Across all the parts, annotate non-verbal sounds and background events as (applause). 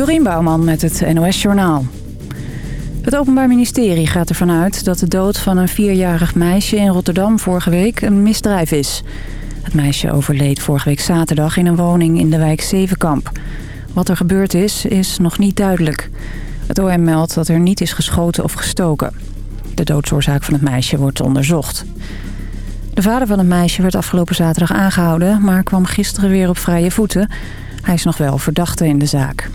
Dorien Bouwman met het NOS Journaal. Het Openbaar Ministerie gaat ervan uit dat de dood van een vierjarig meisje in Rotterdam vorige week een misdrijf is. Het meisje overleed vorige week zaterdag in een woning in de wijk Zevenkamp. Wat er gebeurd is, is nog niet duidelijk. Het OM meldt dat er niet is geschoten of gestoken. De doodsoorzaak van het meisje wordt onderzocht. De vader van het meisje werd afgelopen zaterdag aangehouden... maar kwam gisteren weer op vrije voeten. Hij is nog wel verdachte in de zaak.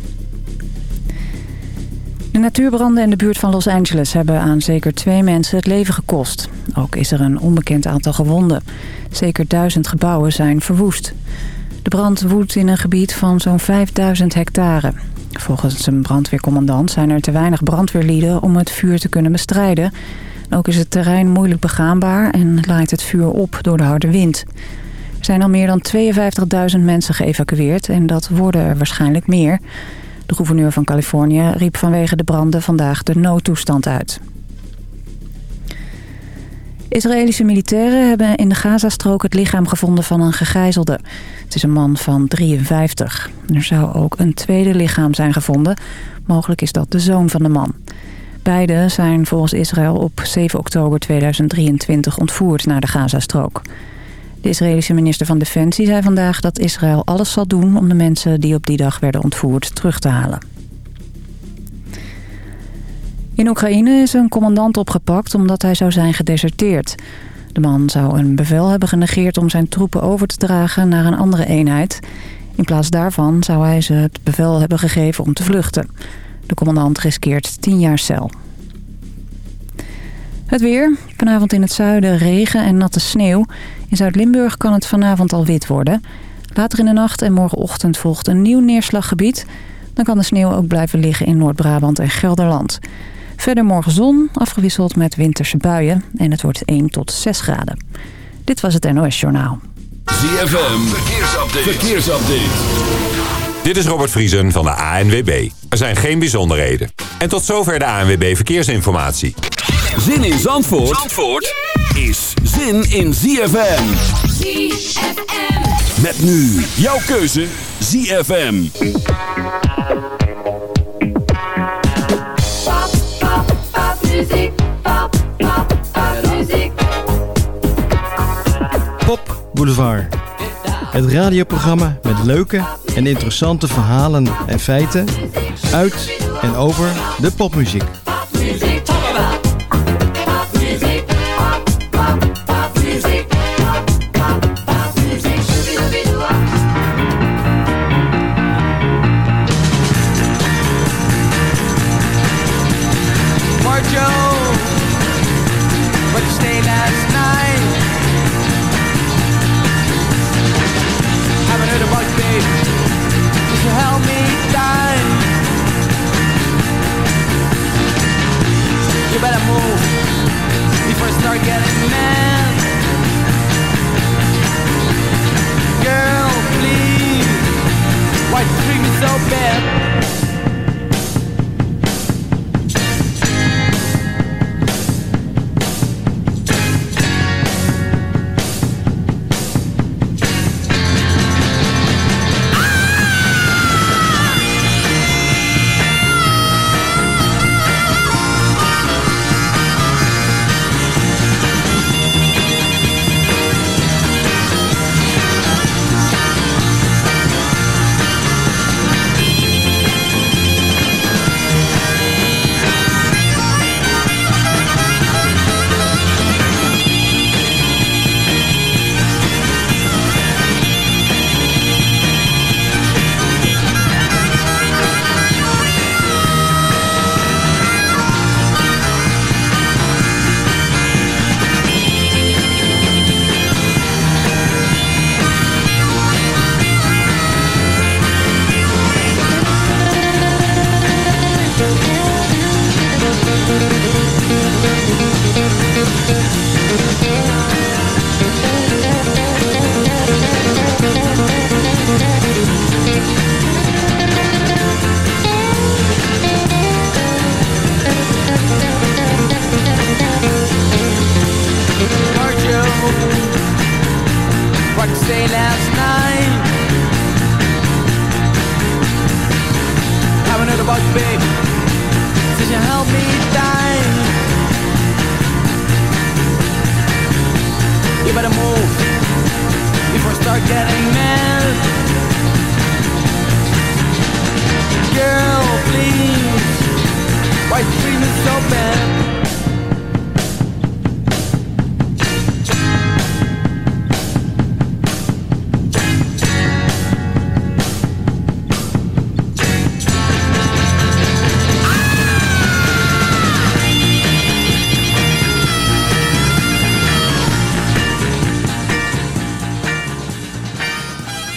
De natuurbranden in de buurt van Los Angeles hebben aan zeker twee mensen het leven gekost. Ook is er een onbekend aantal gewonden. Zeker duizend gebouwen zijn verwoest. De brand woedt in een gebied van zo'n 5000 hectare. Volgens een brandweercommandant zijn er te weinig brandweerlieden om het vuur te kunnen bestrijden. Ook is het terrein moeilijk begaanbaar en laait het vuur op door de harde wind. Er zijn al meer dan 52.000 mensen geëvacueerd en dat worden er waarschijnlijk meer. De gouverneur van Californië riep vanwege de branden vandaag de noodtoestand uit. Israëlische militairen hebben in de Gazastrook het lichaam gevonden van een gegijzelde. Het is een man van 53. Er zou ook een tweede lichaam zijn gevonden. Mogelijk is dat de zoon van de man. Beide zijn volgens Israël op 7 oktober 2023 ontvoerd naar de Gazastrook. De Israëlische minister van Defensie zei vandaag dat Israël alles zal doen... om de mensen die op die dag werden ontvoerd terug te halen. In Oekraïne is een commandant opgepakt omdat hij zou zijn gedeserteerd. De man zou een bevel hebben genegeerd om zijn troepen over te dragen naar een andere eenheid. In plaats daarvan zou hij ze het bevel hebben gegeven om te vluchten. De commandant riskeert 10 jaar cel. Het weer. Vanavond in het zuiden regen en natte sneeuw. In Zuid-Limburg kan het vanavond al wit worden. Later in de nacht en morgenochtend volgt een nieuw neerslaggebied. Dan kan de sneeuw ook blijven liggen in Noord-Brabant en Gelderland. Verder morgen zon, afgewisseld met winterse buien. En het wordt 1 tot 6 graden. Dit was het NOS Journaal. ZFM, verkeersupdate. verkeersupdate. Dit is Robert Vriesen van de ANWB. Er zijn geen bijzonderheden. En tot zover de ANWB Verkeersinformatie. Zin in Zandvoort, Zandvoort is zin in ZFM. ZFM. Met nu jouw keuze ZFM. Pop, pop, popmuziek. Pop, pop, popmuziek. Pop Boulevard. Het radioprogramma met leuke en interessante verhalen en feiten uit en over de popmuziek. Popmuziek. Popmuziek. Getting mad. Girl, please, why treat me so bad?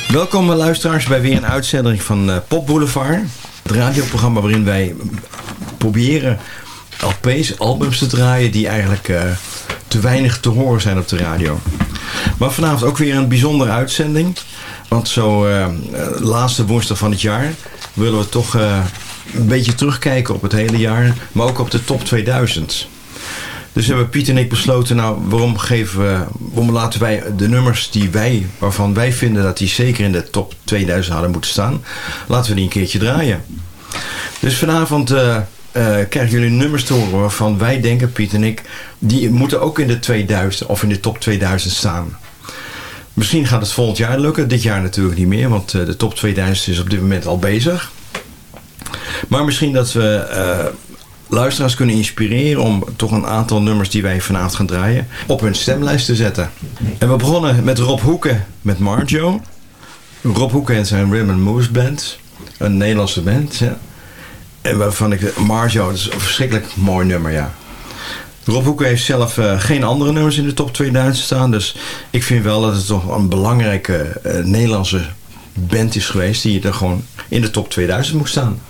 Welkom eh, luisteraars bij weer een uitzending van eh, Pop Boulevard. Het radioprogramma waarin wij proberen LP's, albums te draaien die eigenlijk eh, te weinig te horen zijn op de radio. Maar vanavond ook weer een bijzondere uitzending. Want zo laatste woensdag van het jaar willen we toch een beetje terugkijken op het hele jaar. Maar ook op de top 2000. Dus hebben Piet en ik besloten, nou, waarom, geven we, waarom laten wij de nummers die wij, waarvan wij vinden dat die zeker in de top 2000 hadden moeten staan, laten we die een keertje draaien. Dus vanavond eh, eh, krijgen jullie nummers te horen waarvan wij denken, Piet en ik, die moeten ook in de 2000 of in de top 2000 staan. Misschien gaat het volgend jaar lukken, dit jaar natuurlijk niet meer, want eh, de top 2000 is op dit moment al bezig. Maar misschien dat we luisteraars kunnen inspireren om toch een aantal nummers die wij vanavond gaan draaien op hun stemlijst te zetten. En we begonnen met Rob Hoeken met Marjo. Rob Hoeken en zijn Rhythm and Moose Band. Een Nederlandse band, ja. En waarvan ik... Marjo, dat is een verschrikkelijk mooi nummer, ja. Rob Hoeken heeft zelf eh, geen andere nummers in de top 2000 staan. Dus ik vind wel dat het toch een belangrijke eh, Nederlandse band is geweest... die er gewoon in de top 2000 moet staan.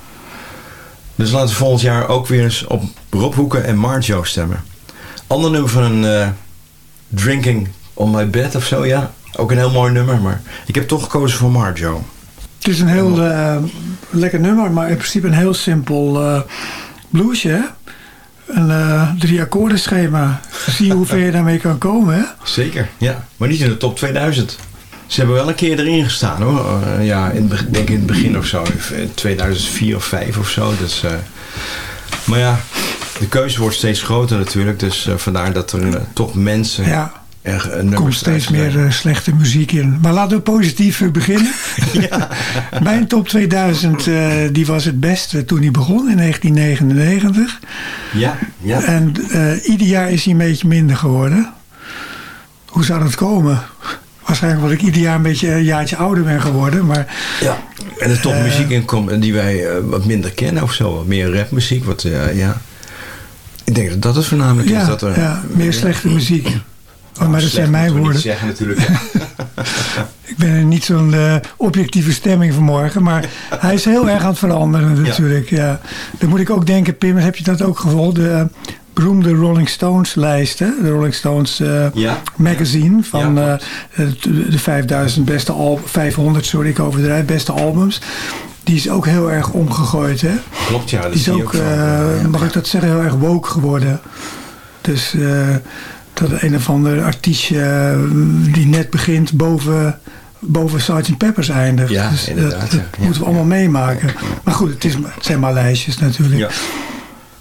Dus laten we volgend jaar ook weer eens op Rob Hoeken en Marjo stemmen. Ander nummer van een eh, Drinking on My Bed of zo, ja. Ook een heel mooi nummer, maar ik heb toch gekozen voor Marjo. Het is een heel eh, lekker nummer, maar in principe een heel simpel eh bluesje. hè? Een drie akkoorden schema. Zie hoe ver je daarmee kan komen. Hè? Zeker, ja. Maar niet in de top 2000. Ze hebben wel een keer erin gestaan hoor. Eh, ja, in, denk in het begin of zo. In 2004 of 5 of zo. Dus, eh, maar ja, de keuze wordt steeds groter natuurlijk. Dus eh, vandaar dat er eh, toch mensen Ja, er komt steeds meer slechte muziek in. Maar laten we positief beginnen. (laughs) (laughs) Mijn top 2000 eh, die was het beste toen hij begon in 1999. Ja, ja. En ieder jaar is hij een beetje minder geworden. Hoe zou dat komen? Waarschijnlijk omdat ik ieder jaar een beetje een jaartje ouder ben geworden. Maar Ja, en er toch Eh, muziek in komt die wij eh, wat minder kennen of zo. Wat meer rapmuziek. Wat, eh, ja. Ik denk dat dat het voornamelijk is. ja, Dat er, ja, meer slechte muziek. Oh, maar dat zijn mijn woorden. zeggen natuurlijk. (laughs) Ik ben in niet zo'n eh, objectieve stemming vanmorgen. Maar hij is heel erg aan het veranderen natuurlijk. Ja. Dan moet ik ook denken, Pim, heb je dat ook gevolgd? De eh, beroemde Rolling Stones lijst. Hè? De Rolling Stones eh, Ja. magazine. Van Ja, eh, de, de 5000 beste al 500, sorry ik overdrijf, beste albums. Die is ook heel erg omgegooid. Hè? Klopt, ja. Dat Die is ook, eh, mag ik dat zeggen, heel erg woke geworden. Dus dat een of ander artiestje die net begint boven, boven Sgt. Peppers eindigt. Ja, dus inderdaad, dat, ja. dat Ja. moeten we allemaal meemaken. Maar goed, het, is, het zijn maar lijstjes natuurlijk.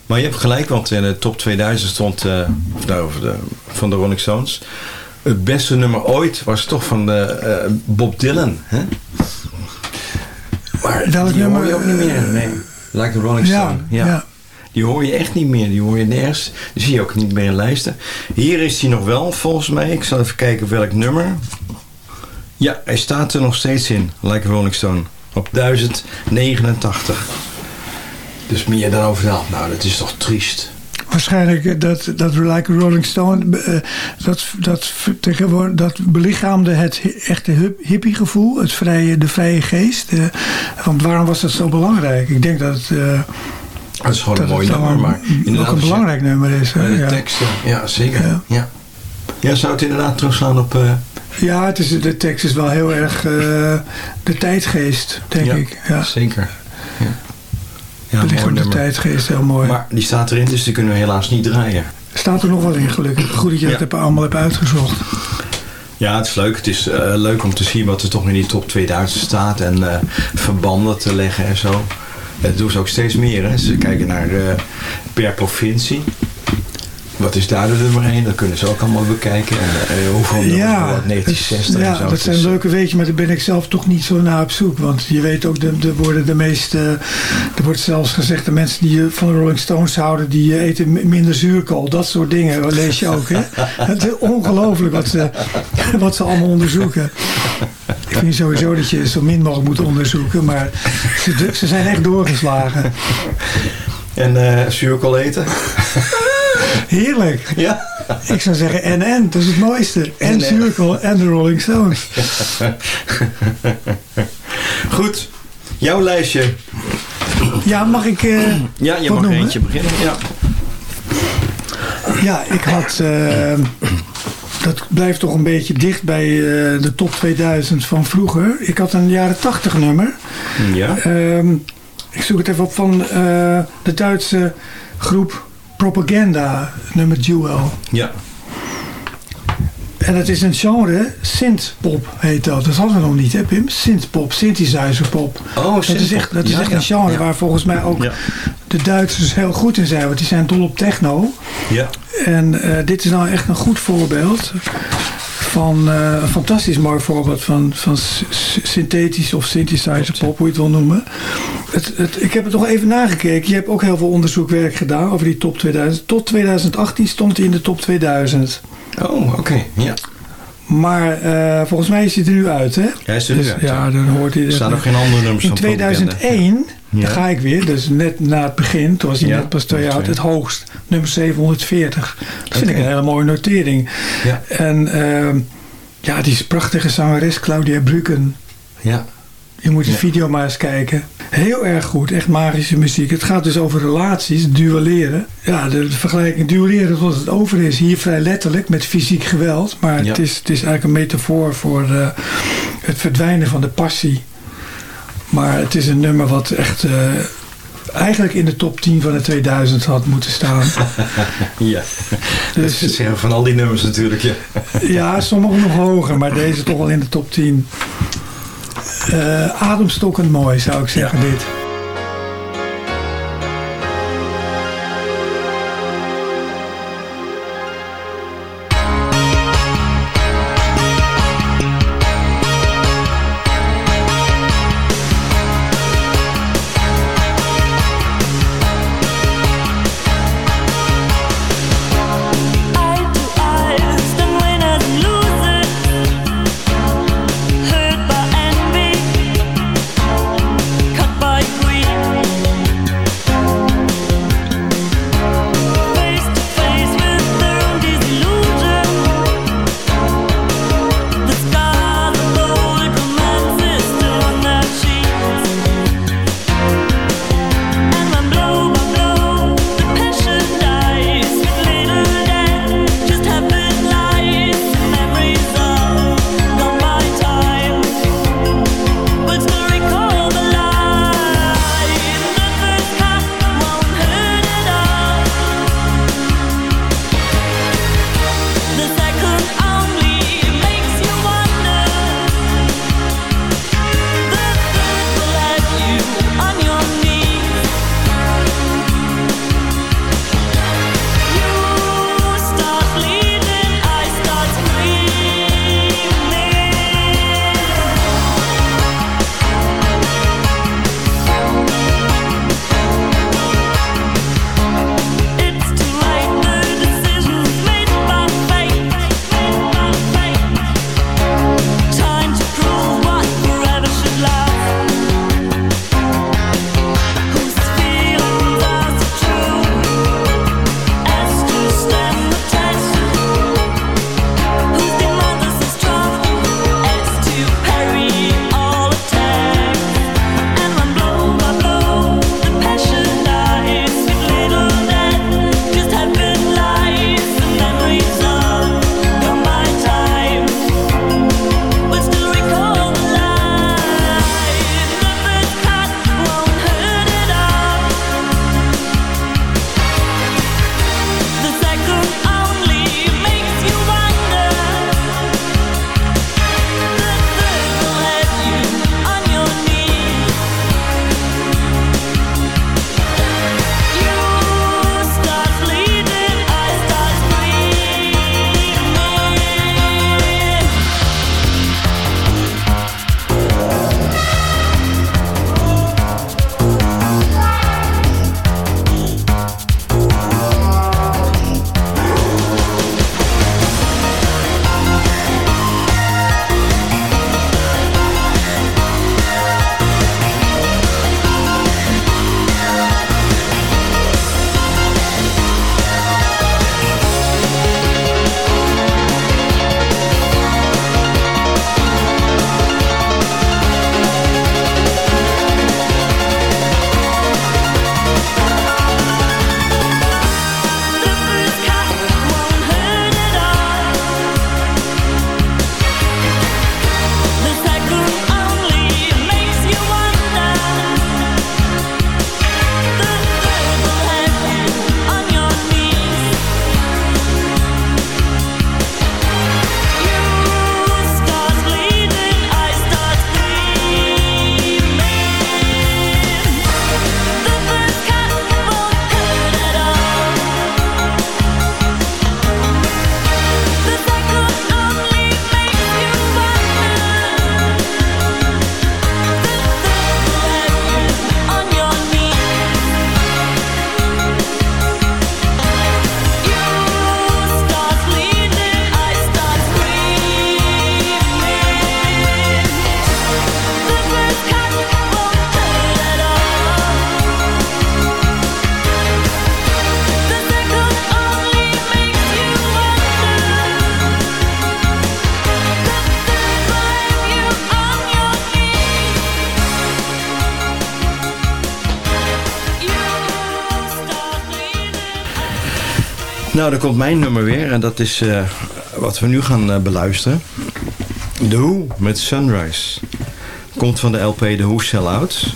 Maar je hebt gelijk, want in de top 2000 stond, eh, nou, de, van de Rolling Stones, het beste nummer ooit was toch van de, eh, Bob Dylan. Hè? Maar Welk die hoor nummer, je ook niet meer. eh, Nee. Like the Rolling Ja, Stone. ja. Ja. Die hoor je echt niet meer. Die hoor je nergens. Die zie je ook niet meer in lijsten. Hier is hij nog wel, volgens mij. Ik zal even kijken welk nummer. Ja, hij staat er nog steeds in. Like a Rolling Stone. Op 1089. Dus meer dan over. Nou, dat is toch triest. Waarschijnlijk eh, dat, dat Like Rolling Stone, eh, dat, dat, tegenwoordig, dat belichaamde het echte hip- hippiegevoel, het vrije, de vrije geest. eh, want waarom was dat zo belangrijk? Ik denk dat het, Dat is gewoon dat een mooi nummer. Maar ook inderdaad, een belangrijk nummer is. hè, de ja. teksten. Ja, zeker. Ja. Ja. Ja. zou het inderdaad terugslaan op... Ja, het is, de tekst is wel heel erg de tijdgeest, denk ik. Ja, Zeker. Ja, ja het ligt mooi op de nummer. tijdgeest heel mooi. Maar die staat erin, dus die kunnen we helaas niet draaien. Staat er nog wel in, gelukkig. Goed dat je dat heb- allemaal hebt uitgezocht. Ja, het is leuk. Het is eh, leuk om te zien wat er toch in die top 2000 staat. En eh, verbanden te leggen en zo. Dat doen ze ook steeds meer. Hè. Ze kijken naar eh, per provincie. Wat is daar de nummer 1? Dat kunnen ze ook allemaal bekijken. En eh, hoeveel Ja, worden uit 1960 het- en ja zo. dat zijn leuke weetjes, maar daar ben ik zelf toch niet zo naar op zoek. Want je weet ook, de, de worden de meeste, er wordt zelfs gezegd, de mensen die van de Rolling Stones houden, die eh, eten mi- minder zuurkool. Dat soort dingen dat lees je ook. Hè? (laughs) Het is ongelooflijk wat ze, (laughs) wat ze allemaal onderzoeken. Ik vind sowieso dat je zo min mogelijk moet onderzoeken, maar ze, ze zijn echt doorgeslagen. En eh zuurkool eten? (laughs) Heerlijk. Ja. Ik zou zeggen NN, dat is het mooiste. En zuurkool en de Rolling Stones. Goed. Jouw lijstje. Ja, mag ik... eh, Ja, je mag noemen? eentje beginnen. Ja. Ja, ik had. eh, dat blijft toch een beetje dicht bij eh, de top 2000 van vroeger. Ik had een jaren 80 nummer. Ja. Ehm, ik zoek het even op van de Duitse groep Propaganda, nummer Duel. Ja. En het is een genre, synthpop heet dat. Dat hadden we nog niet, hè Pim? Synthpop, synthesizerpop. Oh, dat is echt, dat is echt ja. een genre Ja. waar volgens mij ook Ja. de Duitsers heel goed in zijn. Want die zijn dol op techno. Ja. En eh, dit is nou echt een goed voorbeeld van eh, een fantastisch mooi voorbeeld van, van synthetisch of synthesizer pop, hoe je het wil noemen. Het, het, ik heb het nog even nagekeken. Je hebt ook heel veel onderzoekwerk gedaan over die top 2000. Tot 2018 stond hij in de top 2000. Oh, oké. Ja. Maar eh, volgens mij is hij er nu uit, hè? Hij is er nu Dus, uit, Ja, ja. dan hoort hij Er er. staan nog geen andere nummers In van Propaganda. 2001, Ja. daar ga ik weer, dus net na het begin, toen was hij Ja, net pas twee jaar oud, het hoogst, nummer 740. Dat vind ik een hele mooie notering. Ja. En ehm, ja, die prachtige zangeres Claudia Brücken. Ja. Je moet Ja. video maar eens kijken. Heel erg goed, echt magische muziek. Het gaat dus over relaties, duelleren. Ja, de, de vergelijking duelleren tot het over is. Hier vrij letterlijk met fysiek geweld. Maar Ja. het, is, het is eigenlijk een metafoor voor eh, het verdwijnen van de passie. Maar het is een nummer wat echt eh, eigenlijk in de top 10 van de 2000 had moeten staan. (laughs) Ja. Dus- dat zeggen van al die nummers natuurlijk. Ja. Ja, sommige nog hoger, maar deze toch wel in de top 10. Eh, ademstokkend mooi, zou ik zeggen, dit. Nou, dan komt mijn nummer weer. En dat is eh, wat we nu gaan eh, beluisteren. The Who met Sunrise. Komt van de LP The Who Sell Out.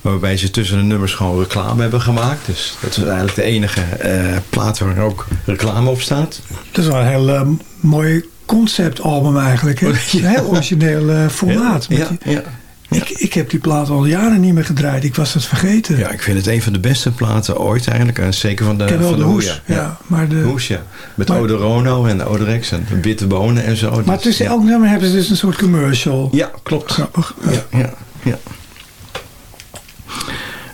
Waarbij ze tussen de nummers gewoon reclame hebben gemaakt. Dus dat is eigenlijk de enige eh, plaat waar ook reclame op staat. Dat is wel een heel mooi conceptalbum eigenlijk. Hè? (laughs) Een heel origineel formaat. Ja, Met ja, die- ja. Ik, ik heb die plaat al jaren niet meer gedraaid. Ik was het vergeten. Ja, ik vind het een van de beste platen ooit eigenlijk. En zeker van de, ik heb wel van de Who, hoes. Ja. maar de, Hoes, ja. Met Maar- Odorono en Odorex en witte bonen en zo. maar tussen ja. elk nummer hebben ze dus een soort commercial. Ja, klopt. Grappig. Ja, ja, ja.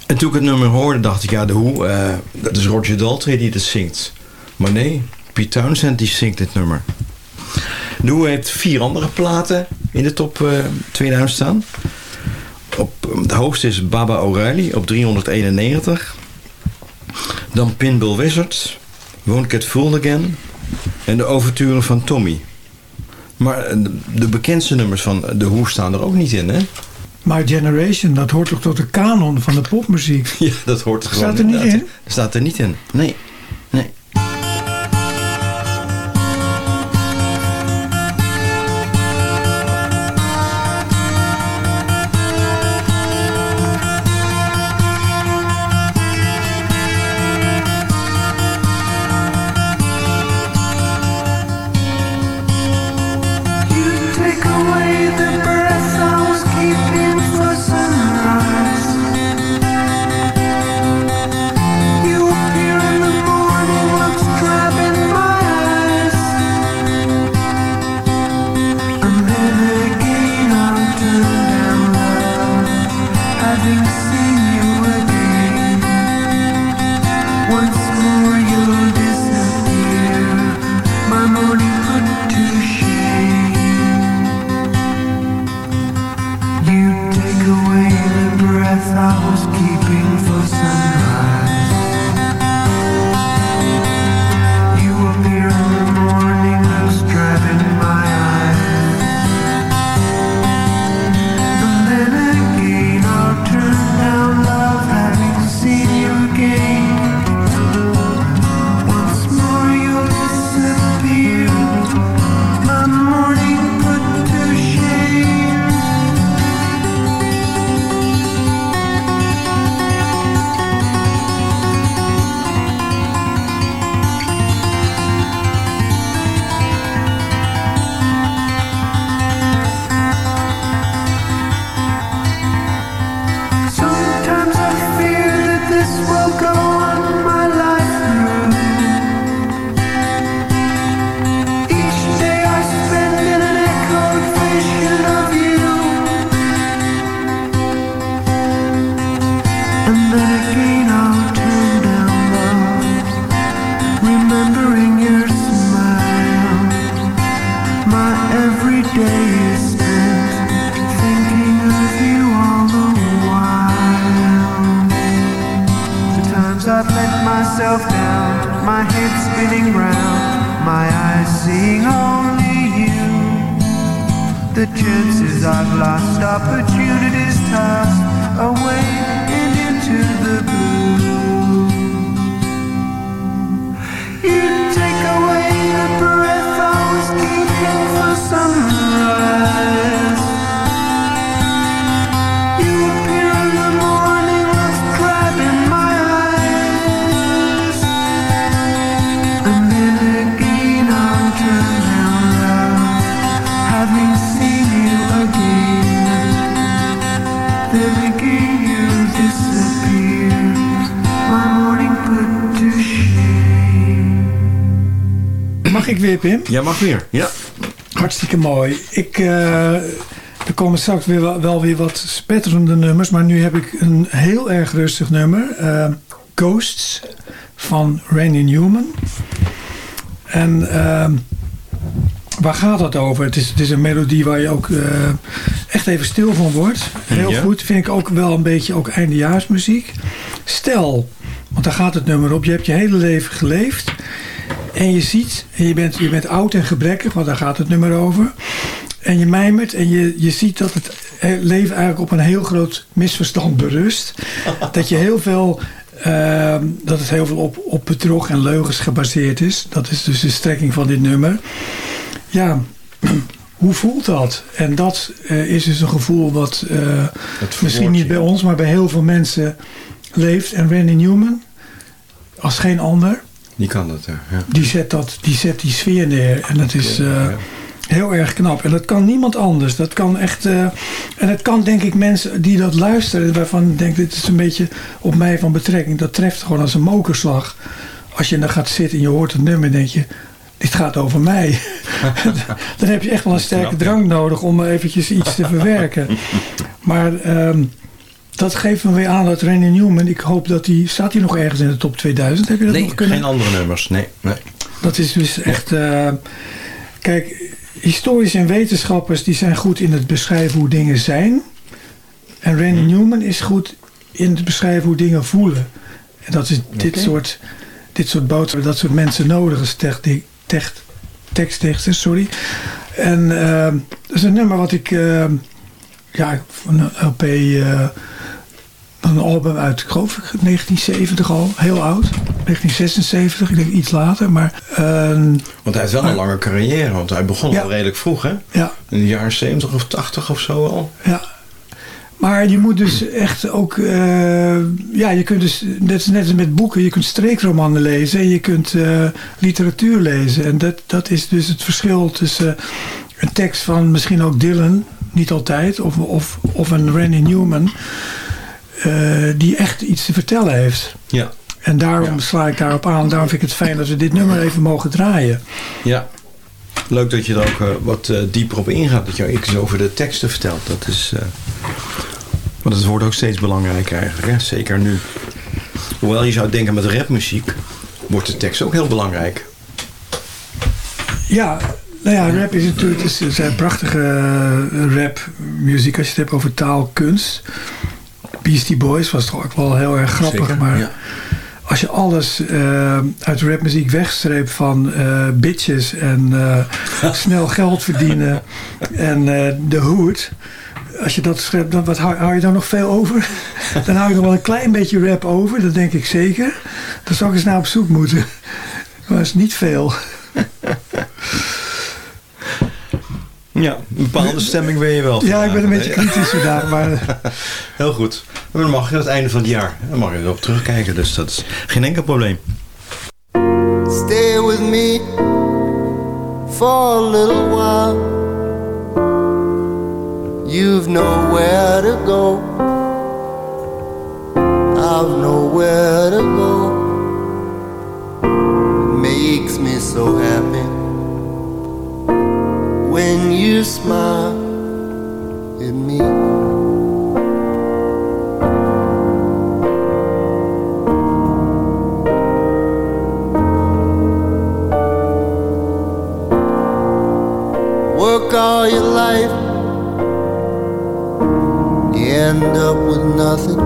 En toen ik het nummer hoorde, dacht ik, ja, de hoe, eh, dat is Roger Daltrey die het zingt. Maar nee, Pete Townsend die zingt dit nummer. De Who heeft vier andere platen in de top eh 2000 staan. Op, de hoogste is Baba O'Reilly op 391. Dan Pinball Wizard, Won't Get Fooled Again en de overturen van Tommy. Maar eh, de, bekendste nummers van de Who staan er ook niet in, hè? My Generation, dat hoort toch tot de kanon van de popmuziek. (laughs) Ja, dat hoort er gewoon Staat er niet in? Staat er niet in. Nee. Seeing only you. The chances I've lost, opportunities tossed away ik weer, Pim? Ja, mag weer. Ja. Hartstikke mooi. Ik, eh, er komen straks weer wel, wel weer wat spetterende nummers. Maar nu heb ik een heel erg rustig nummer. eh, Ghosts van Randy Newman. En ehm, waar gaat dat over? Het is, het is een melodie waar je ook eh, echt even stil van wordt. Heel Ja. goed. Vind ik ook wel een beetje ook eindejaarsmuziek. Stel, want daar gaat het nummer op. Je hebt je hele leven geleefd. En je ziet, en je bent, je bent oud en gebrekkig, want daar gaat het nummer over. En je mijmert en je, je ziet dat het he- leven eigenlijk op een heel groot misverstand berust. (laughs) dat je heel veel ehm, dat het heel veel op, op bedrog en leugens gebaseerd is. Dat is dus de strekking van dit nummer. Ja, (clears throat) hoe voelt dat? En dat eh, is dus een gevoel wat eh, misschien niet bij ons, maar bij heel veel mensen leeft. En Randy Newman, als geen ander, Die kan dat, ja. die zet, dat, die, zet die sfeer neer. En dat is eh, heel erg knap. En dat kan niemand anders. Dat kan echt. eh, en het kan denk ik mensen die dat luisteren, waarvan ik denk, dit is een beetje op mij van betrekking. Dat treft gewoon als een mokerslag. Als je dan gaat zitten en je hoort het nummer, denk je. Dit gaat over mij. (laughs) dan heb je echt wel een sterke drank nodig om eventjes iets te verwerken. Maar ehm, dat geeft me weer aan dat Randy Newman, ik hoop dat hij, staat hij nog ergens in de top 2000? Heb je dat Nee, nog kunnen? geen andere nummers. Nee, nee. Dat is dus echt. eh, kijk, historici en wetenschappers die zijn goed in het beschrijven hoe dingen zijn. En Randy Newman is goed in het beschrijven hoe dingen voelen. En dat is dit soort, dit soort boodschappen, dat soort mensen nodig is, tekstdichters, sorry. En eh, dat is een nummer wat ik, eh, ja, van een LP, een album uit, ik geloof ik, 1970 al, heel oud. 1976, ik denk iets later, maar ehm, Want hij heeft wel een lange carrière, want hij begon Ja. al redelijk vroeg, hè? ja, In de jaren 70 of 80 of zo al. ja. Maar je moet dus echt ook, eh, ja, je kunt dus, net, net als met boeken, je kunt streekromannen lezen en je kunt eh, literatuur lezen. En dat, dat is dus het verschil tussen een tekst van misschien ook Dylan, niet altijd, of, of, of een Randy Newman, die echt iets te vertellen heeft. Ja. En daarom sla ik daarop aan. Daarom vind ik het fijn dat we dit nummer even mogen draaien. Ja. Leuk dat je er ook eh, wat eh, dieper op ingaat. Dat je ook iets over de teksten vertelt. Dat is... eh, want het wordt ook steeds belangrijker eigenlijk. Hè? Zeker nu. Hoewel je zou denken met rapmuziek... wordt de tekst ook heel belangrijk. Ja, nou ja, rap is natuurlijk het is, zijn prachtige rapmuziek als je het hebt over taalkunst. Beastie Boys was toch ook wel heel erg grappig, Zeker, maar ja. als je alles eh, uit rapmuziek wegstreept van eh, bitches en eh, (laughs) snel geld verdienen en de hood. Als je dat streept, dan wat hou, hou je dan nog veel over? (laughs) dan hou je nog wel een klein beetje rap over, dat denk ik zeker. Dan zou ik eens naar op zoek moeten. Maar dat is niet veel. Ja, een bepaalde stemming ben je wel. Ja, ik ben een beetje kritisch vandaag, maar (laughs) Heel goed. Maar dan mag je aan het einde van het jaar. Dan mag je erop terugkijken. Dus dat is geen enkel probleem. Stay with me for a little while. You've nowhere to go. I've nowhere to go. Makes me so happy when you smile at me. Work all your life, you end up with nothing.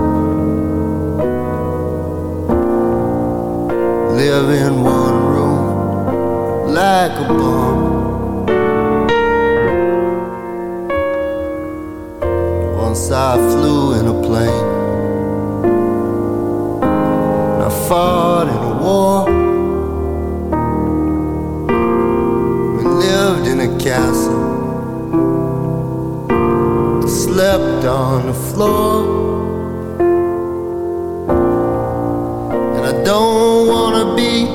Live in one room like a bum. Once I flew in a plane, and I fought in a war. We lived in a castle, slept on the floor. And I don't wanna be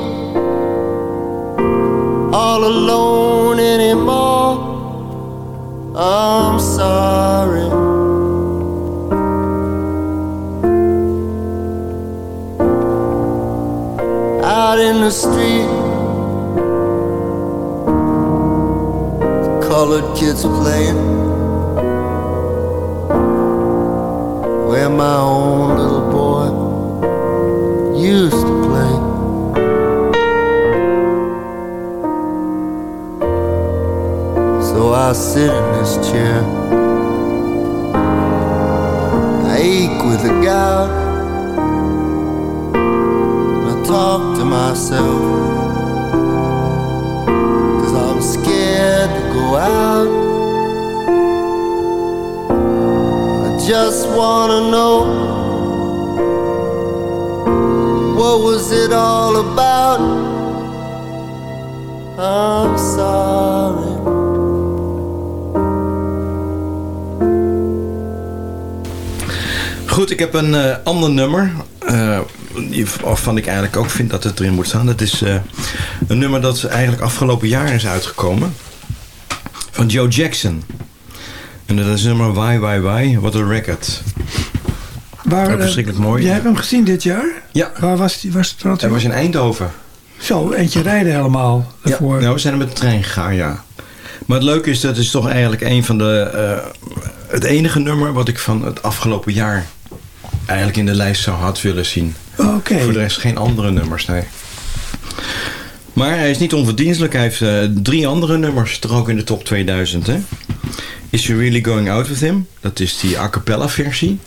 all alone anymore. I'm sorry. Street, colored kids playing. Where my own little boy used to play. So I sit in this chair. I ache with a gout. Talk to myself. Cause I'm scared to go out. I just wanna know What was it all about? I'm sorry. Goed, ik heb een eh, ander nummer. Waarvan ik eigenlijk ook vind dat het erin moet staan. Dat is eh, een nummer dat eigenlijk afgelopen jaar is uitgekomen. Van Joe Jackson. En dat is nummer Why Why Why. What a record. Waar, Ook eh, verschrikkelijk mooi. Jij hebt hem gezien dit jaar? Ja. Waar was die? Was het Hij was in Eindhoven. Zo, eentje rijden helemaal Ja, daarvoor. nou, we zijn er met de trein gegaan, ja. Maar het leuke is, dat is toch eigenlijk een van de... eh, het enige nummer wat ik van het afgelopen jaar... eigenlijk in de lijst zou had willen zien. Oké. Voor de rest geen andere nummers, nee. Maar hij is niet onverdienstelijk. Hij heeft eh, drie andere nummers er ook in de top 2000. Hè? Is You Really Going Out With Him? Dat is die a cappella versie.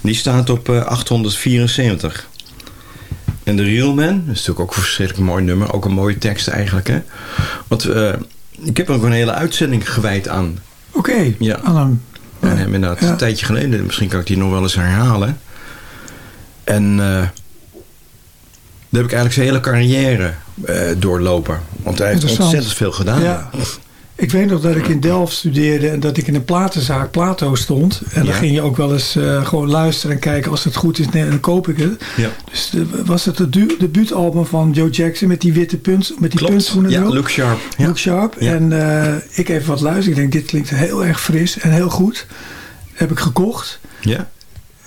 Die staat op eh, 874. En The Real Man, dat is natuurlijk ook een verschrikkelijk mooi nummer. Ook een mooie tekst eigenlijk. Hè? Want eh, ik heb er ook een hele uitzending gewijd aan. Oké, Ja. aan hem. Inderdaad Ja. een tijdje geleden. Misschien kan ik die nog wel eens herhalen. En eh daar heb ik eigenlijk zijn hele carrière eh, doorlopen. Want hij heeft ontzettend veel gedaan. Ja. Ik weet nog dat ik in Delft studeerde en dat ik in een platenzaak Plato stond. En dan ging je ook wel eens eh, gewoon luisteren en kijken als het goed is, nee, dan koop ik het. Ja. Dus de- was het het du- debuutalbum van Joe Jackson met die witte punt, met die Klopt. puntschoenen Ja, erop? Look Sharp. Ja. Look Sharp. En eh, ik even wat luisteren. Ik denk, dit klinkt heel erg fris en heel goed. Heb ik gekocht. Ja.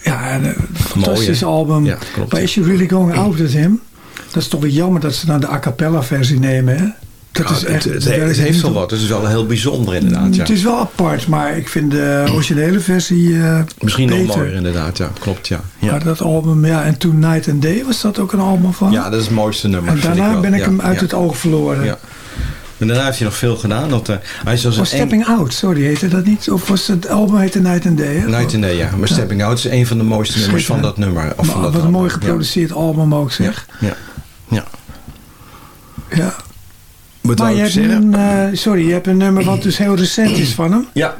Ja, en, eh, fantastisch album. Ja, klopt. Maar Is You Really Going Out With Him? Dat is toch weer jammer dat ze dan de a cappella versie nemen, hè? Dat Ja, is echt, het, het, heeft wel wat. Het is wel heel bijzonder inderdaad. Ja. Het is wel apart, maar ik vind de originele versie eh, Misschien nog beter. mooier inderdaad. Ja, klopt. Ja. Ja. Maar dat album, ja, en toen Night and Day was dat ook een album van. ja, dat is het mooiste nummer. en daarna ben ik hem uit het oog verloren. Ja. En daarna heeft hij nog veel gedaan. Dat, eh, hij als Oh, een Stepping Out, sorry, heette dat niet? Of was het album heette Night and Day? Hè? Night and Day, ja. Maar Stepping Out is een van de mooiste nummers van dat nummer. Of van dat wat een mooi geproduceerd album ook, zeg. Ja. Ja. Ja. Wat Maar je hebt zeggen? een, eh, sorry, je hebt een nummer wat dus heel recent is van hem. Ja.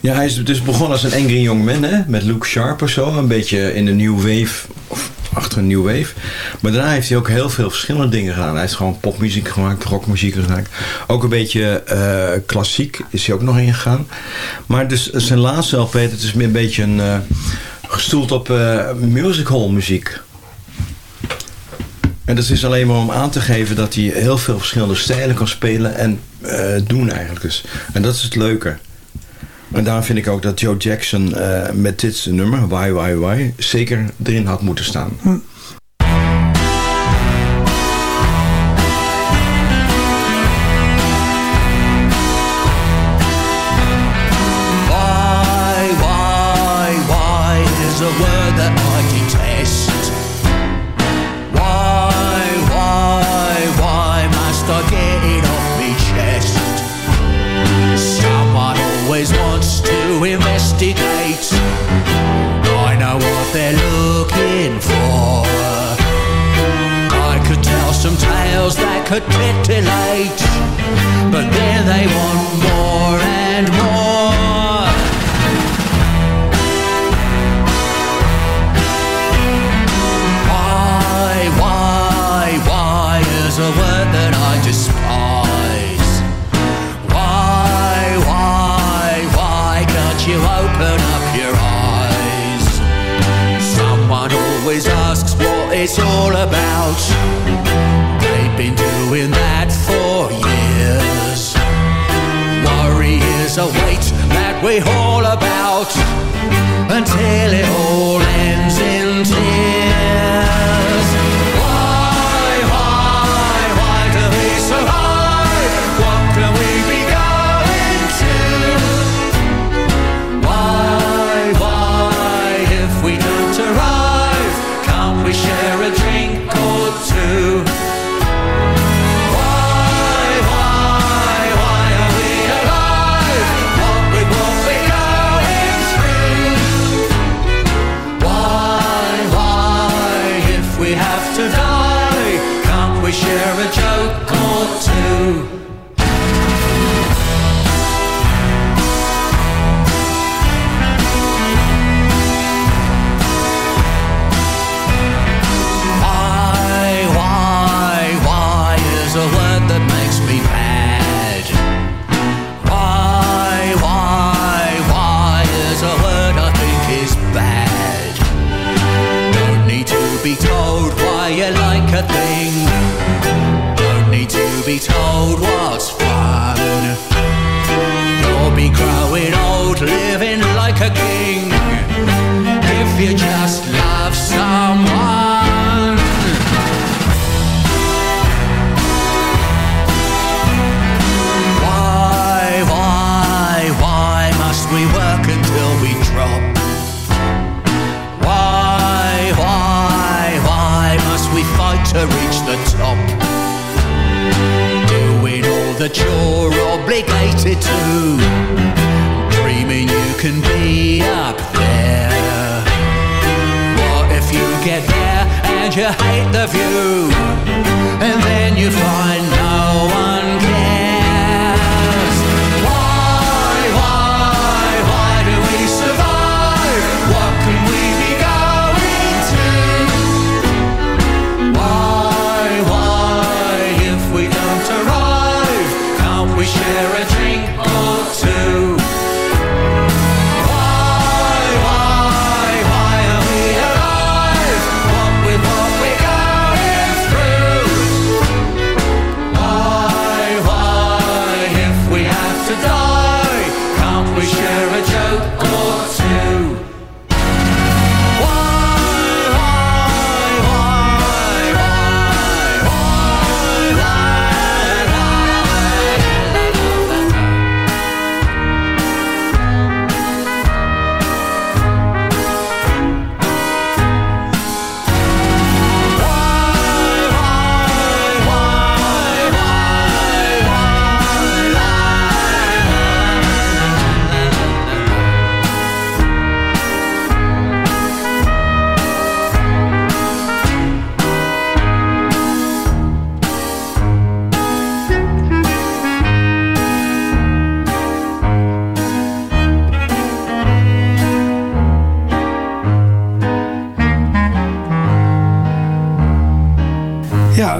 Ja, hij is dus begonnen als een angry young man, hè, met Luke Sharp of zo. Een beetje in de new wave, of achter een new wave. Maar daarna heeft hij ook heel veel verschillende dingen gedaan. Hij heeft gewoon popmuziek gemaakt, rockmuziek gemaakt. Ook een beetje eh, klassiek is hij ook nog ingegaan. Maar dus zijn laatste LP, het is meer een beetje een, eh, gestoeld op eh musical muziek. En dat is alleen maar om aan te geven dat hij heel veel verschillende stijlen kan spelen en eh, doen eigenlijk dus. En dat is het leuke. En daarom vind ik ook dat Joe Jackson eh, met dit nummer, Why, zeker erin had moeten staan. Why, could be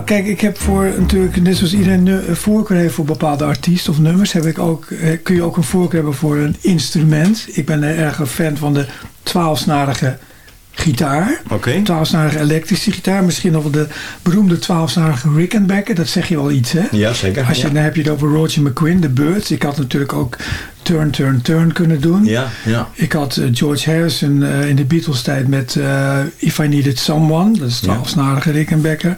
Ja, kijk, ik heb voor natuurlijk, net zoals iedereen een voorkeur heeft voor bepaalde artiesten of nummers, heb ik ook, eh, kun je ook een voorkeur hebben voor een instrument. Ik ben een erg een fan van de twaalfsnarige gitaar. Oké. Twaalfsnarige elektrische gitaar. Misschien nog wel de beroemde twaalfsnarige Rickenbacker. Dat zeg je wel iets, hè? Ja, zeker. Als je, ja. Dan heb je het over Roger McQueen, de Birds. Ik had natuurlijk ook Turn, Turn, Turn kunnen doen. Ja, ja. Ik had eh, George Harrison eh, in de Beatles tijd met eh, If I Needed Someone. Dat is twaalfsnarige Rickenbacker.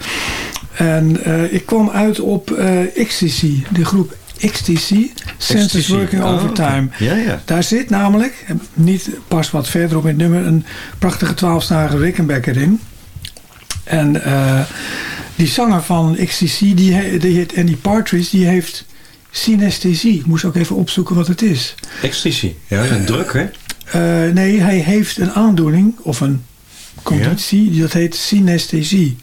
En eh, ik kwam uit op eh Ecstasy, de groep Ecstasy, Senses Ecstasy. Working Oh, Overtime. Ja, ja. Daar zit namelijk, eh, niet pas wat verderop in het nummer, een prachtige twaalfsnarige Rickenbacker in. En eh, die zanger van Ecstasy, die, die heet Andy Partridge, die heeft synesthesie. Ik moest ook even opzoeken wat het is. Ecstasy. Ja, dat is een druk, hè? Eh, nee, hij heeft een aandoening of een conditie, die dat heet synesthesie.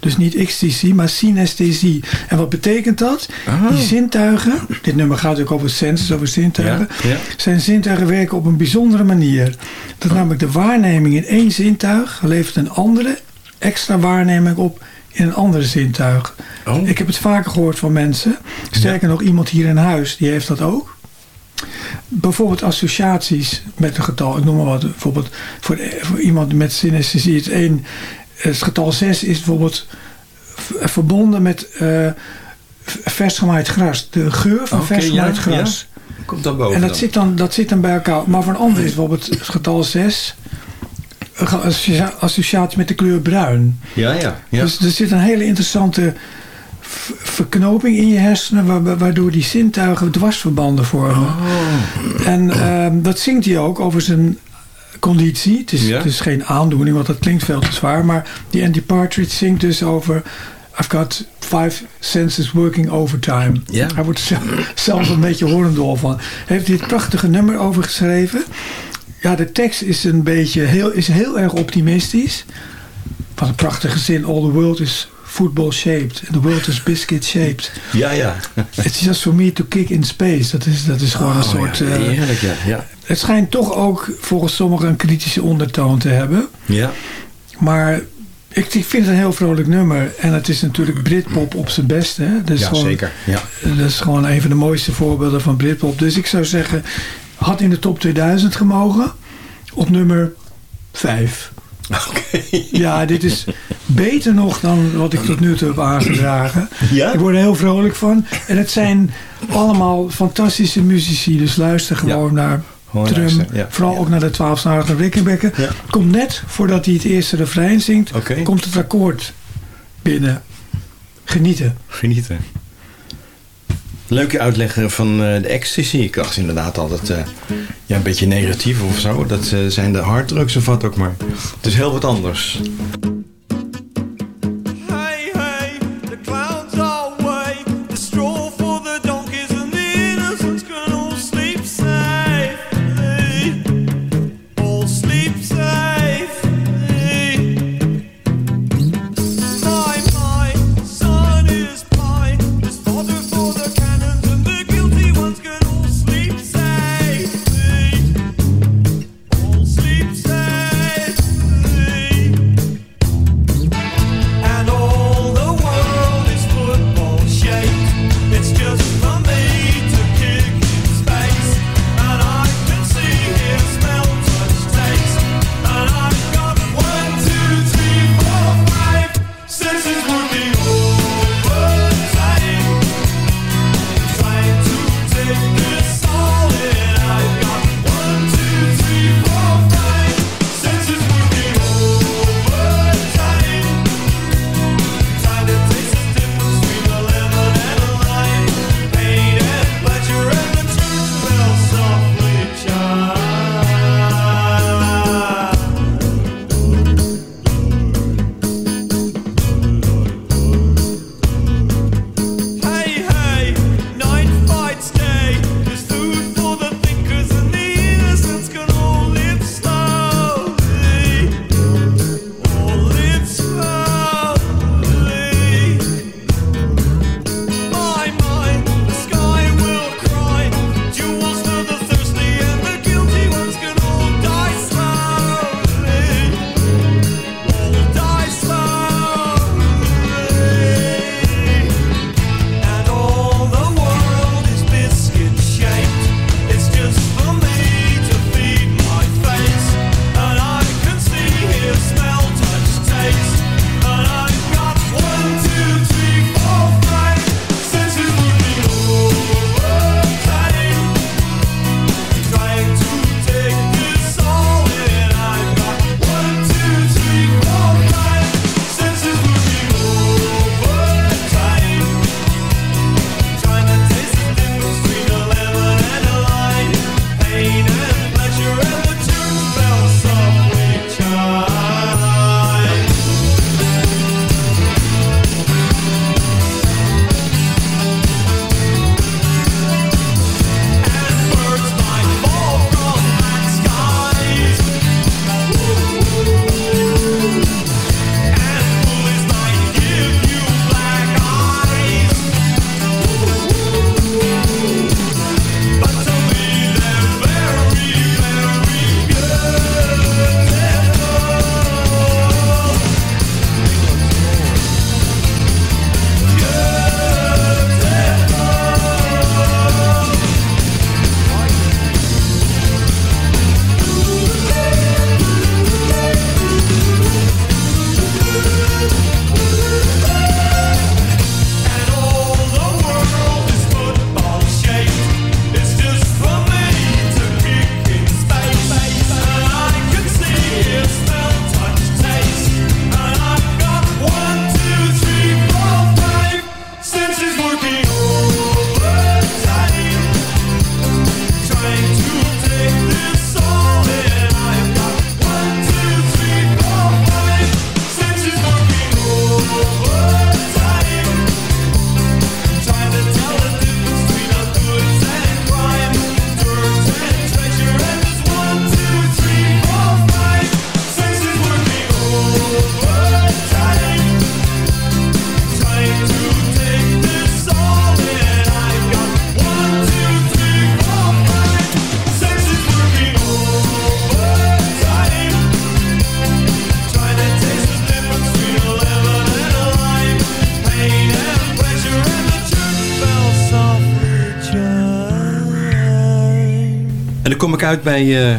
Dus niet ecstasy, maar synesthesie. En wat betekent dat? Ah. Die zintuigen, dit nummer gaat ook over senses, over zintuigen. Ja, ja. Zijn zintuigen werken op een bijzondere manier. Dat namelijk de waarneming in één zintuig levert een andere extra waarneming op in een andere zintuig. Oh. Ik heb het vaker gehoord van mensen. Sterker nog, iemand hier in huis, die heeft dat ook. Bijvoorbeeld associaties met een getal. Ik noem maar wat. Bijvoorbeeld voor, voor iemand met synesthesie. Het, een, het getal 6 is bijvoorbeeld verbonden met eh, v- vers gemaaid gras. De geur van Oké, vers gemaaid ja, gras. Komt dan boven En dat dan. zit, dan, dat zit dan bij elkaar. Maar voor een ander is bijvoorbeeld het getal 6 een ge- associa- associatie met de kleur bruin. Ja, ja. ja. Dus er zit een hele interessante verknoping in je hersenen... wa- waardoor die zintuigen dwarsverbanden vormen. Oh. En ehm, dat zingt hij ook over zijn conditie. Het is, Ja. het is geen aandoening, want dat klinkt veel te zwaar. Maar die Andy Partridge zingt dus over... I've got five senses working overtime. Ja. Hij wordt zelf, zelfs een beetje horendol van. Hij heeft dit prachtige nummer over geschreven. Ja, de tekst is een beetje heel, is heel erg optimistisch. Wat een prachtige zin. All the world is football shaped. And the world is biscuit shaped. Ja, ja. It's just for me to kick in space. Dat is, dat is gewoon een Oh, soort... ja, eh, heerlijk, ja. ja. Het schijnt toch ook volgens sommigen een kritische ondertoon te hebben. Ja. Maar ik, ik vind het een heel vrolijk nummer. En het is natuurlijk Britpop op zijn. Hè? Is Ja, gewoon, zeker. Ja. Dat is gewoon een van de mooiste voorbeelden van Britpop. Dus ik zou zeggen, had in de top 2000 gemogen. Op nummer 5. Oké. Ja, dit is beter nog dan wat ik tot nu toe heb aangedragen. Ja? Ik word er heel vrolijk van. En het zijn allemaal fantastische muzici. Dus luister gewoon naar Vooral ook naar de twaalfsnarige Rickenbacker. Komt net voordat hij het eerste refrein zingt, komt het akkoord binnen. Genieten. Genieten. Leuke uitleggen van eh, de ecstasy. Ik dacht inderdaad altijd eh, ja, een beetje negatief of zo. Dat eh, zijn de harddrugs of wat ook maar. Het is heel wat anders. ik uit bij, uh,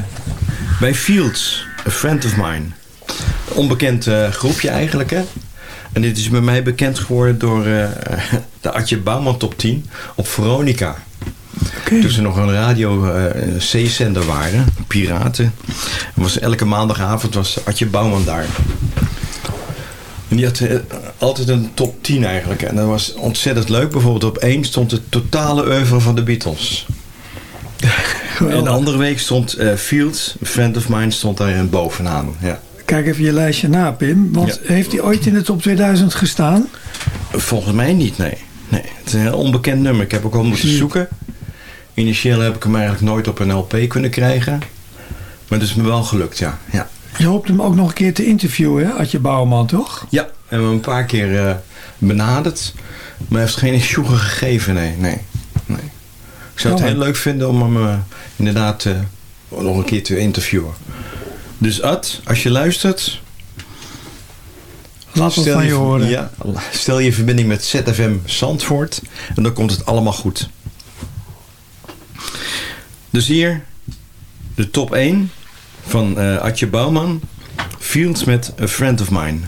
bij Fields, a friend of mine. Onbekend eh, groepje eigenlijk, hè? En dit is bij mij bekend geworden door eh, (laughs) de Adje Bouwman top 10 op Veronica. Toen ze nog een radio C-zender waren, Piraten. Was, elke maandagavond was Adje Bouwman daar. En die had altijd een top 10 eigenlijk. En dat was ontzettend leuk. Bijvoorbeeld op één stond de totale oeuvre van de Beatles. En de andere week stond eh, Fields, een friend of mine, stond daar bovenaan. Ja. Kijk even je lijstje na, Pim. Want heeft hij ooit in de top 2000 gestaan? Volgens mij niet, nee. nee. Het is een heel onbekend nummer. Ik heb ook al moeten zoeken. Initieel heb ik hem eigenlijk nooit op een LP kunnen krijgen. Maar het is me wel gelukt, ja. Ja, Je hoopt hem ook nog een keer te interviewen, hè? Adje Bouwman, toch? ja. en we hebben hem een paar keer eh, benaderd. Maar hij heeft geen (laughs) sjoegen gegeven, nee. nee, nee. Ik zou het heel leuk vinden om hem eh, inderdaad eh, nog een keer te interviewen. Dus Ad, als je luistert... Laat stel van je horen. Ja, stel je verbinding met ZFM Zandvoort. En dan komt het allemaal goed. Dus hier de top 1 van eh Adje Bouwman. Fields met A Friend of Mine.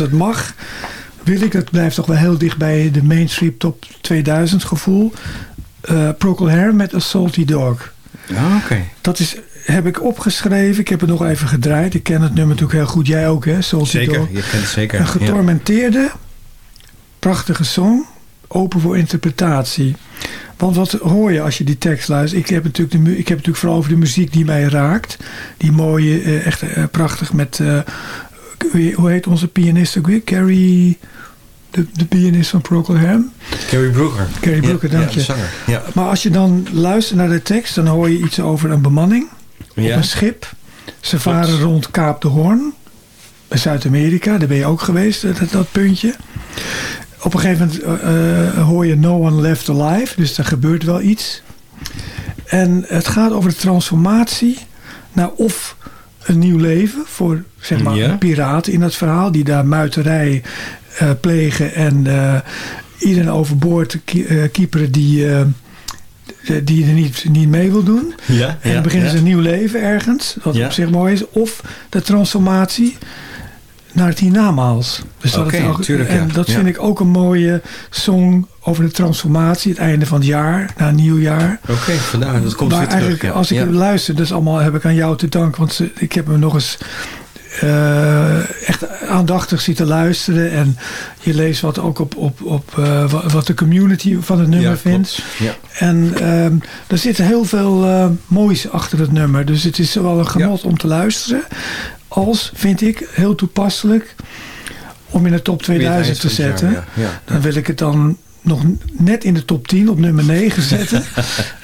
Als het mag, wil ik, het blijft toch wel heel dicht bij de mainstream top 2000 gevoel. eh Procol Harum met A Salty Dog. Ah, oké. Dat is, heb ik opgeschreven. Ik heb het nog even gedraaid. Ik ken het nummer natuurlijk heel goed. Jij ook, hè? Salty Zeker, Dog. je kent het zeker. Een ja. getormenteerde, prachtige song. Open voor interpretatie. Want wat hoor je als je die tekst luistert? Ik heb natuurlijk, de, ik heb natuurlijk vooral over de muziek die mij raakt. Die mooie, eh, echt eh, prachtig met... hoe heet onze pianist ook weer? Carrie... De, de pianist van Procol Harum. Carrie Brooker. Carrie Ja, Brooker, dank ja, je. de zanger. Ja. Maar als je dan luistert naar de tekst, dan hoor je iets over een bemanning op een schip. Ze varen rond Kaap de Hoorn, in Zuid-Amerika. Daar ben je ook geweest, eh, dat, dat puntje. Op een gegeven moment eh, eh, hoor je No One Left Alive, dus er gebeurt wel iets. En het gaat over de transformatie naar of een nieuw leven voor zeg maar, Ja. piraten in dat verhaal, die daar muiterij eh, plegen en eh, iedereen overboord eh, kieperen die, eh, die er niet, niet mee wil doen. Ja, En ja, dan beginnen ze een nieuw leven ergens, wat op zich mooi is. Of de transformatie naar het hiernamaals. Dus dat ook- tuurlijk, ja. En dat Ja. vind ik ook een mooie song over de transformatie. Het einde van het jaar, na een nieuw jaar. Oké, vandaar. Dat komt maar weer terug. ja. als ik luister, is allemaal heb ik aan jou te danken. Want ze- ik heb hem nog eens eh, echt aandachtig zitten luisteren. En je leest wat ook op, op, op eh, wa- wat de community van het nummer Ja, vindt. Ja. En ehm, er zit heel veel eh, moois achter het nummer. Dus het is zowel een genot om te luisteren. Als, vind ik, heel toepasselijk om in de top 2000 te het zetten. het jaar, ja. Ja. Dan wil ik het dan nog net in de top 10 op nummer 9 (laughs) zetten.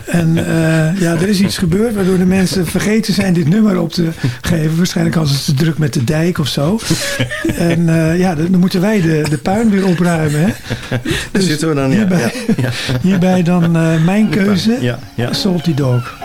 en eh, ja, er is iets gebeurd waardoor de mensen vergeten zijn dit nummer op te geven. Waarschijnlijk hadden ze te druk met de dijk of zo. (laughs) en eh, ja, dan, moeten wij de, de puin weer opruimen. Hè? (laughs) Daar zitten we dan, hierbij, ja, ja. hierbij dan eh, mijn keuze, ja. Salty Dog.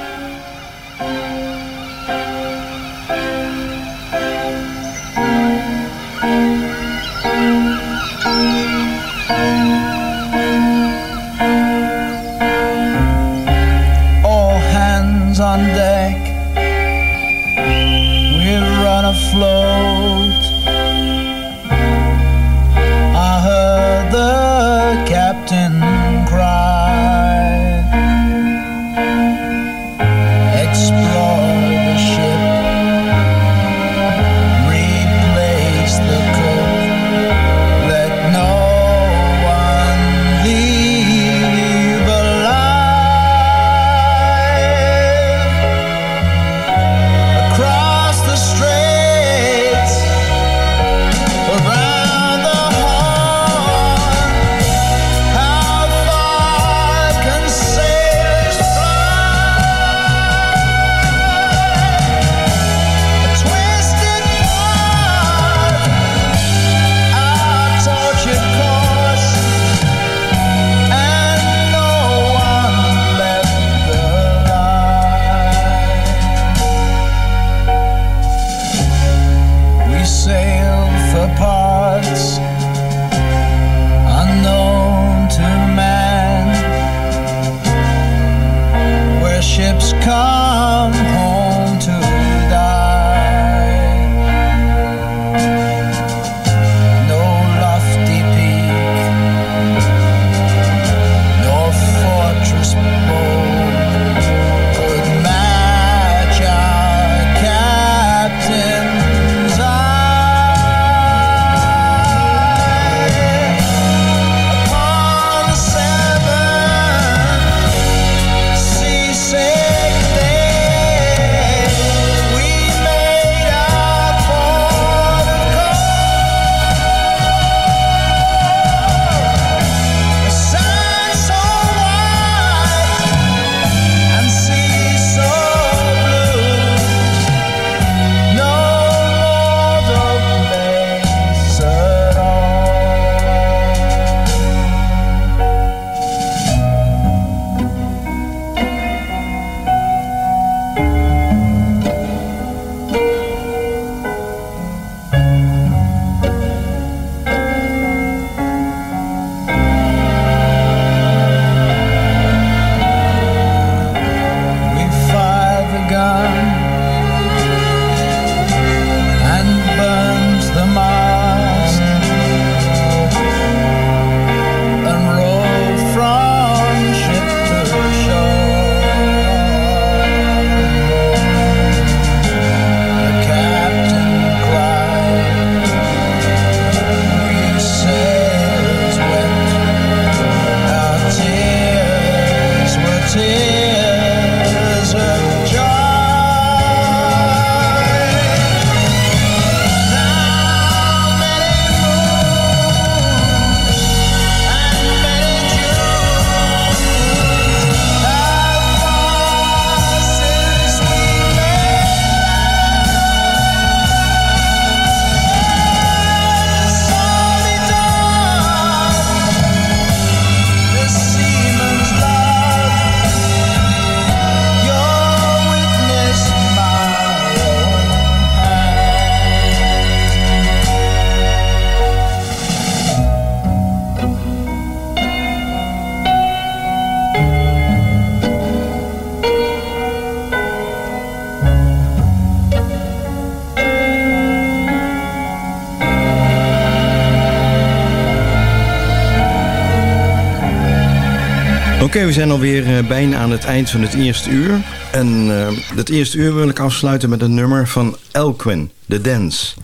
We zijn alweer eh, bijna aan het eind van het eerste uur. En eh, het eerste uur wil ik afsluiten met een nummer van Elquin, The Dance.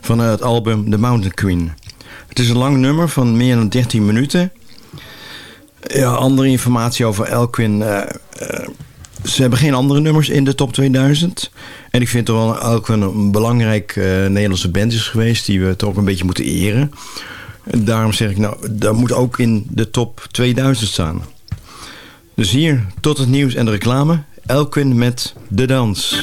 Van het album The Mountain Queen. Het is een lang nummer van meer dan 13 minuten. Ja, andere informatie over Elquin. eh, eh, ze hebben geen andere nummers in de top 2000. En ik vind toch wel Elquin een belangrijk eh, Nederlandse band is geweest... die we toch ook een beetje moeten eren. En daarom zeg ik, nou, dat moet ook in de top 2000 staan. Dus hier, tot het nieuws en de reclame. Elquin met De Dans.